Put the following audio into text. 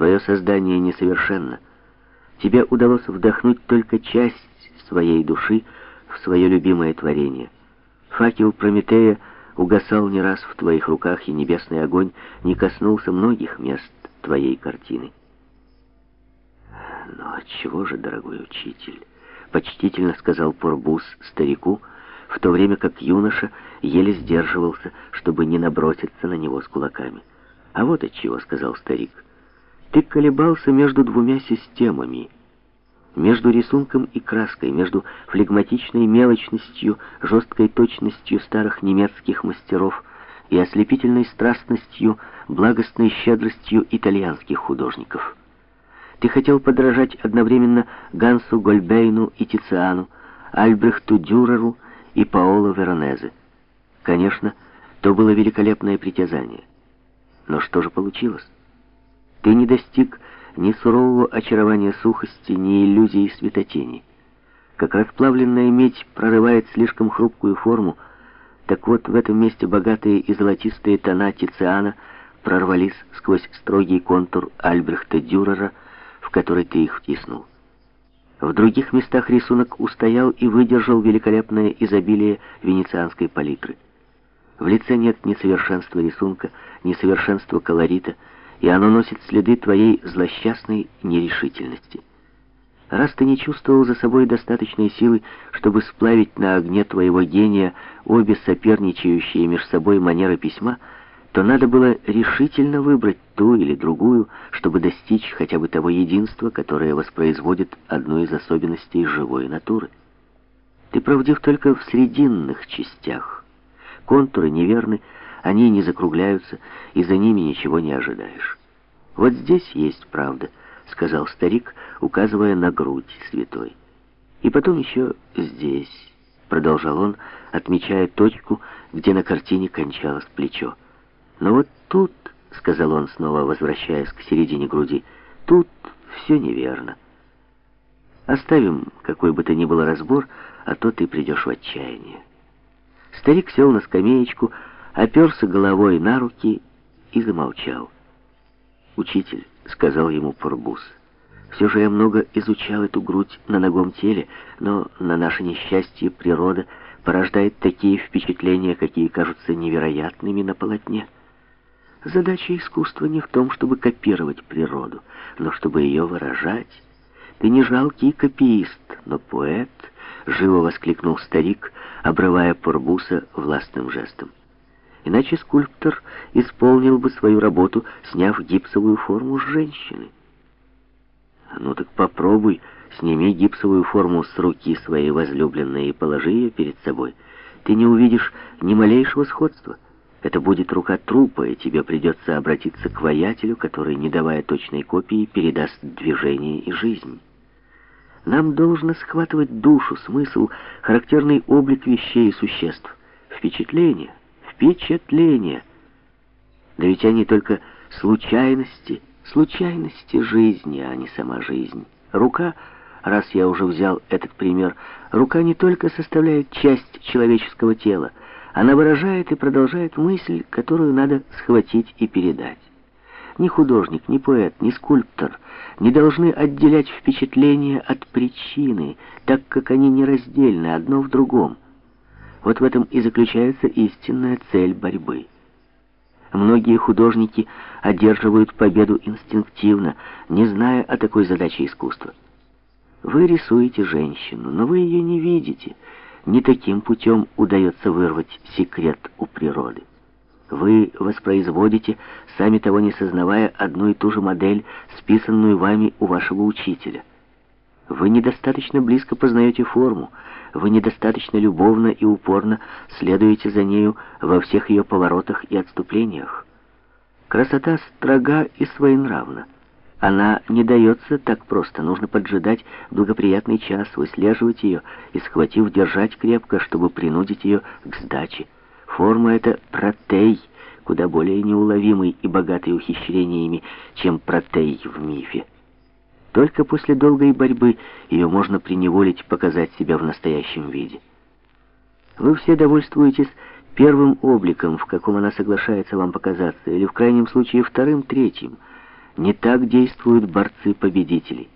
Твое создание несовершенно. Тебе удалось вдохнуть только часть своей души в свое любимое творение. Факел Прометея угасал не раз в твоих руках, и небесный огонь не коснулся многих мест твоей картины. «Но отчего же, дорогой учитель?» — почтительно сказал Порбус старику, в то время как юноша еле сдерживался, чтобы не наброситься на него с кулаками. «А вот отчего», — сказал старик, — «ты колебался между двумя системами» между рисунком и краской, между флегматичной мелочностью, жесткой точностью старых немецких мастеров и ослепительной страстностью, благостной щедростью итальянских художников. Ты хотел подражать одновременно Гансу Гольбейну и Тициану, Альбрехту Дюреру и Паоло Веронезе. Конечно, то было великолепное притязание. Но что же получилось? Ты не достиг ни сурового очарования сухости, ни иллюзии светотени. Как расплавленная медь прорывает слишком хрупкую форму, так вот в этом месте богатые и золотистые тона Тициана прорвались сквозь строгий контур Альбрехта Дюрера, в который ты их втиснул. В других местах рисунок устоял и выдержал великолепное изобилие венецианской палитры. В лице нет ни совершенства рисунка, ни совершенства колорита, и оно носит следы твоей злосчастной нерешительности. Раз ты не чувствовал за собой достаточной силы, чтобы сплавить на огне твоего гения обе соперничающие между собой манеры письма, то надо было решительно выбрать ту или другую, чтобы достичь хотя бы того единства, которое воспроизводит одну из особенностей живой натуры. Ты правдив только в срединных частях. Контуры неверны, они не закругляются, и за ними ничего не ожидаешь. Вот здесь есть правда, сказал старик, указывая на грудь святой. И потом еще здесь, продолжал он, отмечая точку, где на картине кончалось плечо. Но вот тут, сказал он, снова возвращаясь к середине груди, тут все неверно. Оставим какой бы то ни был разбор, а то ты придешь в отчаяние. Старик сел на скамеечку, оперся головой на руки и замолчал. «Учитель», — сказал ему Порбус, — «все же я много изучал эту грудь на ногом теле, но на наше несчастье природа порождает такие впечатления, какие кажутся невероятными на полотне». Задача искусства не в том, чтобы копировать природу, но чтобы ее выражать. Ты не жалкий копиист, но поэт, живо воскликнул старик, обрывая Порбуса властным жестом. Иначе скульптор исполнил бы свою работу, сняв гипсовую форму с женщины. Ну так попробуй, сними гипсовую форму с руки своей возлюбленной и положи ее перед собой. Ты не увидишь ни малейшего сходства. Это будет рука трупа, и тебе придется обратиться к воятелю, который, не давая точной копии, передаст движение и жизнь. Нам должно схватывать душу, смысл, характерный облик вещей и существ, впечатление, впечатление. Да ведь они только случайности, случайности жизни, а не сама жизнь. Рука, раз я уже взял этот пример, рука не только составляет часть человеческого тела, она выражает и продолжает мысль, которую надо схватить и передать. Ни художник, ни поэт, ни скульптор не должны отделять впечатление от причины, так как они нераздельны одно в другом. Вот в этом и заключается истинная цель борьбы. Многие художники одерживают победу инстинктивно, не зная о такой задаче искусства. Вы рисуете женщину, но вы ее не видите, не таким путем удается вырвать секрет у природы. Вы воспроизводите, сами того не сознавая, одну и ту же модель, списанную вами у вашего учителя. Вы недостаточно близко познаете форму, вы недостаточно любовно и упорно следуете за нею во всех ее поворотах и отступлениях. Красота строга и своенравна. Она не дается так просто. Нужно поджидать благоприятный час, выслеживать ее и, схватив, держать крепко, чтобы принудить ее к сдаче. Форма — это протей, куда более неуловимый и богатый ухищрениями, чем протей в мифе. Только после долгой борьбы ее можно приневолить показать себя в настоящем виде. Вы все довольствуетесь первым обликом, в каком она соглашается вам показаться, или в крайнем случае вторым, третьим — Не так действуют борцы-победители.